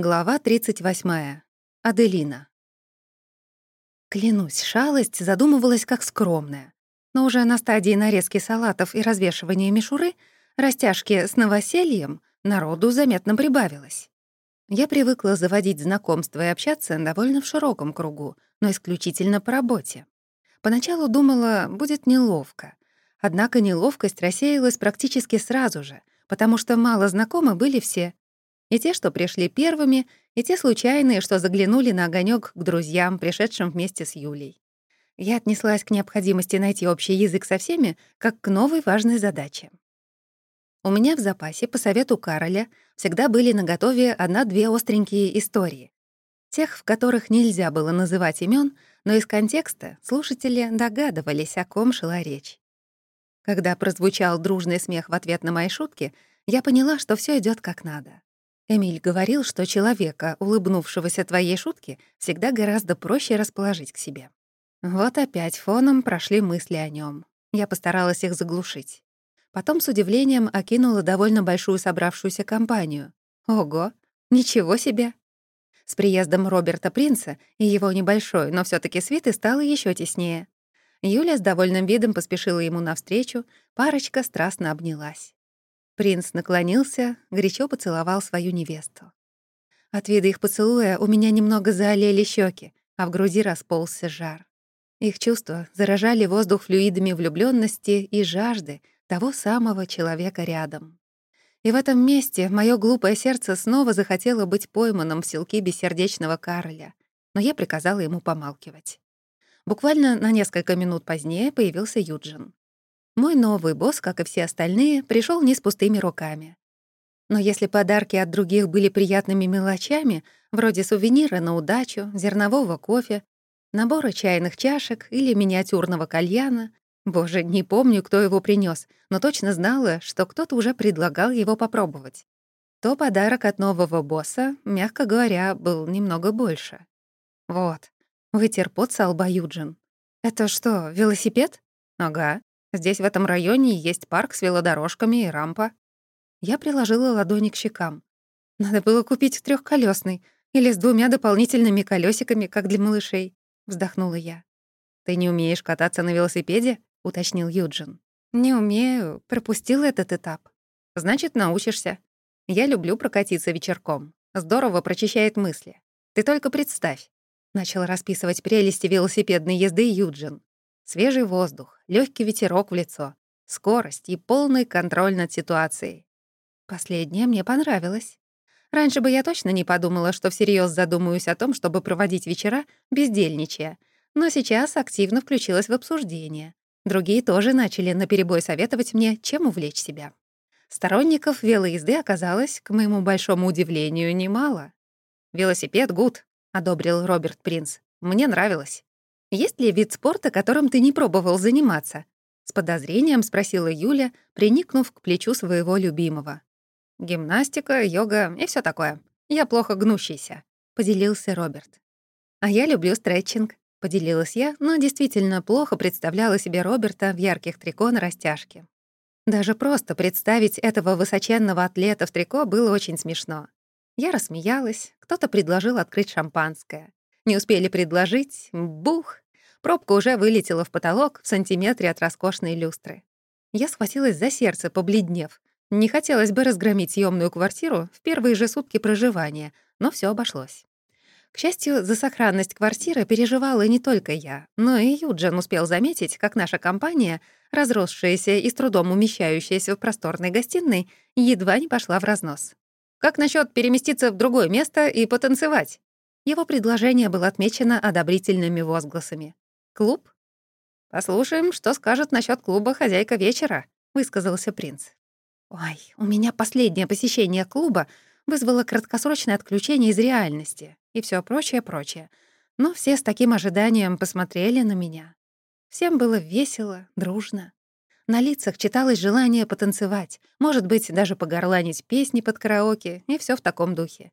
Глава 38. Аделина. Клянусь, шалость задумывалась как скромная. Но уже на стадии нарезки салатов и развешивания мишуры, растяжки с новосельем, народу заметно прибавилось. Я привыкла заводить знакомства и общаться довольно в широком кругу, но исключительно по работе. Поначалу думала, будет неловко. Однако неловкость рассеялась практически сразу же, потому что мало знакомы были все, и те, что пришли первыми, и те случайные, что заглянули на огонек к друзьям, пришедшим вместе с Юлей. Я отнеслась к необходимости найти общий язык со всеми, как к новой важной задаче. У меня в запасе, по совету Кароля, всегда были наготове одна-две остренькие истории. Тех, в которых нельзя было называть имен, но из контекста слушатели догадывались, о ком шла речь. Когда прозвучал дружный смех в ответ на мои шутки, я поняла, что все идет как надо. Эмиль говорил, что человека, улыбнувшегося твоей шутке, всегда гораздо проще расположить к себе. Вот опять фоном прошли мысли о нем. Я постаралась их заглушить. Потом с удивлением окинула довольно большую собравшуюся компанию. Ого, ничего себе! С приездом Роберта Принца и его небольшой, но все таки свиты стало еще теснее. Юля с довольным видом поспешила ему навстречу, парочка страстно обнялась. Принц наклонился, горячо поцеловал свою невесту. От вида их поцелуя у меня немного заолели щеки, а в груди расползся жар. Их чувства заражали воздух флюидами влюбленности и жажды того самого человека рядом. И в этом месте мое глупое сердце снова захотело быть пойманным в селки бессердечного Кароля, но я приказала ему помалкивать. Буквально на несколько минут позднее появился Юджин. Мой новый босс, как и все остальные, пришел не с пустыми руками. Но если подарки от других были приятными мелочами, вроде сувенира на удачу, зернового кофе, набора чайных чашек или миниатюрного кальяна, боже, не помню, кто его принес, но точно знала, что кто-то уже предлагал его попробовать, то подарок от нового босса, мягко говоря, был немного больше. Вот, вытер пот со лба Юджин. «Это что, велосипед?» «Ага. Здесь в этом районе есть парк с велодорожками и рампа». Я приложила ладони к щекам. «Надо было купить трехколесный или с двумя дополнительными колесиками, как для малышей», — вздохнула я. «Ты не умеешь кататься на велосипеде?» — уточнил Юджин. «Не умею. Пропустил этот этап. Значит, научишься. Я люблю прокатиться вечерком. Здорово прочищает мысли. Ты только представь». Начал расписывать прелести велосипедной езды Юджин. Свежий воздух, легкий ветерок в лицо, скорость и полный контроль над ситуацией. Последнее мне понравилось. Раньше бы я точно не подумала, что всерьез задумаюсь о том, чтобы проводить вечера бездельничая, но сейчас активно включилась в обсуждение. Другие тоже начали наперебой советовать мне, чем увлечь себя. Сторонников велоезды оказалось, к моему большому удивлению, немало. «Велосипед — гуд», — одобрил Роберт Принц. «Мне нравилось». «Есть ли вид спорта, которым ты не пробовал заниматься?» С подозрением спросила Юля, приникнув к плечу своего любимого. «Гимнастика, йога и все такое. Я плохо гнущийся», — поделился Роберт. «А я люблю стретчинг», — поделилась я, но действительно плохо представляла себе Роберта в ярких трико на растяжке. Даже просто представить этого высоченного атлета в трико было очень смешно. Я рассмеялась, кто-то предложил открыть шампанское. Не успели предложить — бух! Пробка уже вылетела в потолок в сантиметре от роскошной люстры. Я схватилась за сердце, побледнев. Не хотелось бы разгромить съемную квартиру в первые же сутки проживания, но все обошлось. К счастью, за сохранность квартиры переживала не только я, но и Юджин успел заметить, как наша компания, разросшаяся и с трудом умещающаяся в просторной гостиной, едва не пошла в разнос. «Как насчет переместиться в другое место и потанцевать?» Его предложение было отмечено одобрительными возгласами. «Клуб?» «Послушаем, что скажет насчет клуба хозяйка вечера», — высказался принц. «Ой, у меня последнее посещение клуба вызвало краткосрочное отключение из реальности и все прочее-прочее. Но все с таким ожиданием посмотрели на меня. Всем было весело, дружно. На лицах читалось желание потанцевать, может быть, даже погорланить песни под караоке, и все в таком духе.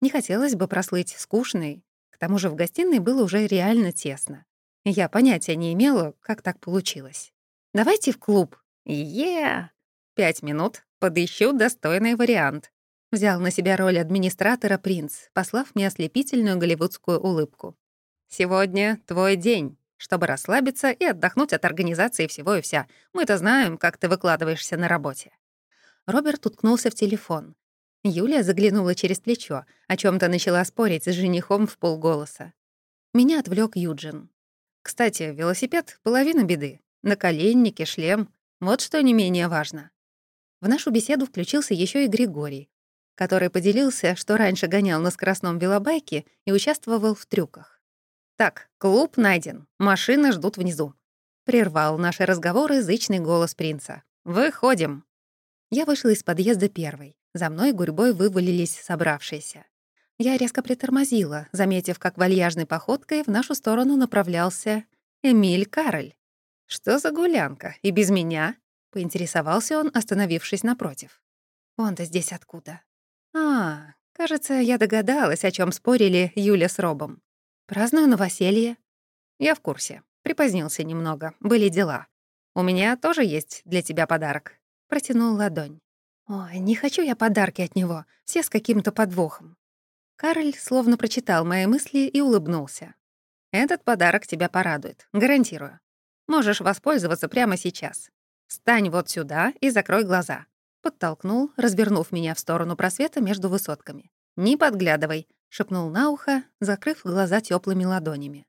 Не хотелось бы прослыть скучной. К тому же в гостиной было уже реально тесно. Я понятия не имела, как так получилось. «Давайте в клуб». «Е-е-е!» «Пять минут, подыщу достойный вариант». Взял на себя роль администратора принц, послав мне ослепительную голливудскую улыбку. «Сегодня твой день, чтобы расслабиться и отдохнуть от организации всего и вся. Мы-то знаем, как ты выкладываешься на работе». Роберт уткнулся в телефон. Юлия заглянула через плечо, о чем то начала спорить с женихом в полголоса. Меня отвлек Юджин. «Кстати, велосипед — половина беды. Наколенники, шлем — вот что не менее важно». В нашу беседу включился еще и Григорий, который поделился, что раньше гонял на скоростном велобайке и участвовал в трюках. «Так, клуб найден, машины ждут внизу», — прервал наши разговоры зычный голос принца. «Выходим». Я вышла из подъезда первой. За мной гурьбой вывалились собравшиеся. Я резко притормозила, заметив, как вальяжной походкой в нашу сторону направлялся Эмиль Кароль. «Что за гулянка? И без меня?» — поинтересовался он, остановившись напротив. «Он-то здесь откуда?» «А, кажется, я догадалась, о чем спорили Юля с Робом. Праздную новоселье». «Я в курсе. Припозднился немного. Были дела. У меня тоже есть для тебя подарок». Протянул ладонь. «Ой, не хочу я подарки от него. Все с каким-то подвохом». Кароль словно прочитал мои мысли и улыбнулся. «Этот подарок тебя порадует. Гарантирую. Можешь воспользоваться прямо сейчас. Стань вот сюда и закрой глаза. Подтолкнул, развернув меня в сторону просвета между высотками. «Не подглядывай», — шепнул на ухо, закрыв глаза теплыми ладонями.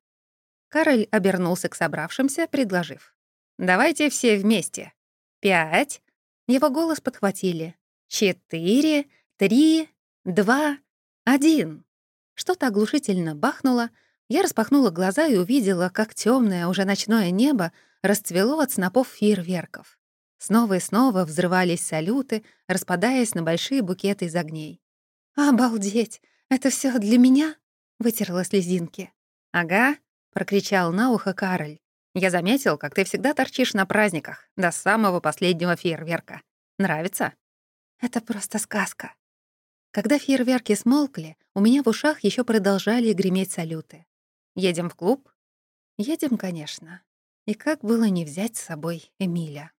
Кароль обернулся к собравшимся, предложив. «Давайте все вместе. Пять». Его голос подхватили. «Четыре, три, два, один». Что-то оглушительно бахнуло. Я распахнула глаза и увидела, как темное уже ночное небо расцвело от снопов фейерверков. Снова и снова взрывались салюты, распадаясь на большие букеты из огней. «Обалдеть! Это все для меня?» — вытерла слезинки. «Ага», — прокричал на ухо Кароль. «Я заметил, как ты всегда торчишь на праздниках, до самого последнего фейерверка. Нравится?» «Это просто сказка». Когда фейерверки смолкли, у меня в ушах еще продолжали греметь салюты. «Едем в клуб?» «Едем, конечно. И как было не взять с собой Эмиля?»